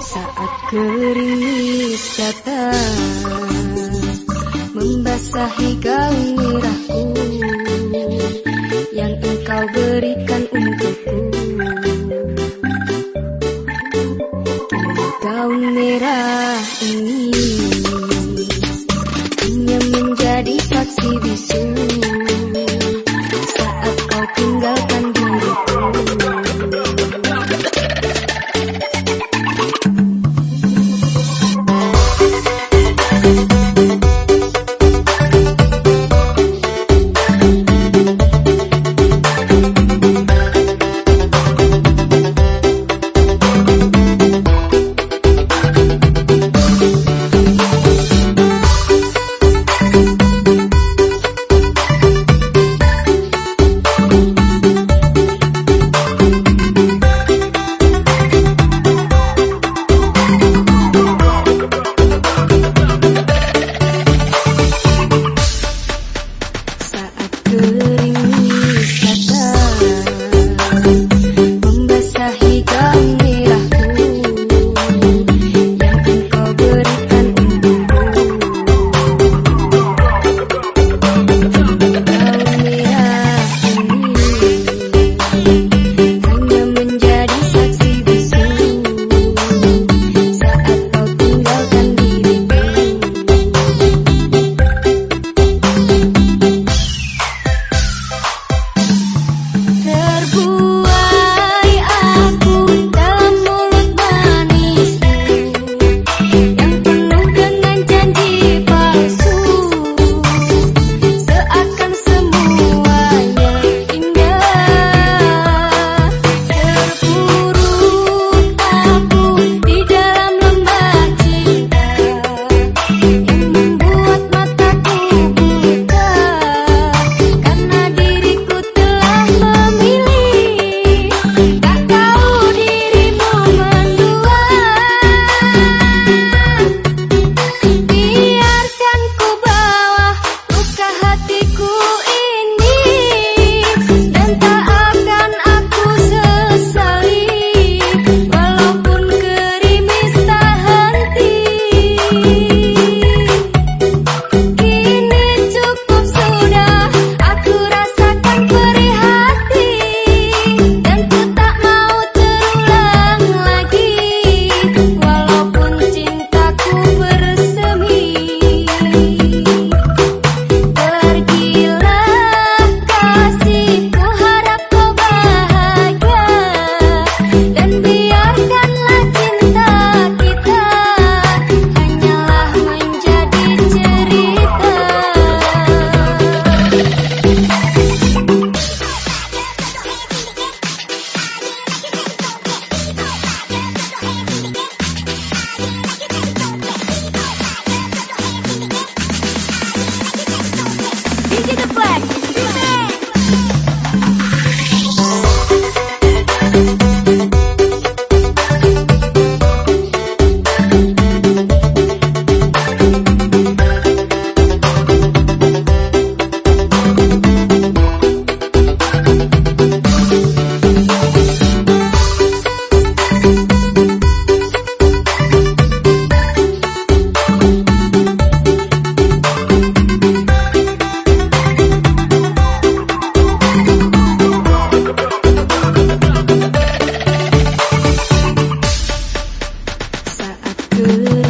saat keris kata membasahi gaun merahku yang engkau berikan untukku. Gaun merah ini hanya menjadi saksi bisu. Saat kau tinggal good. good.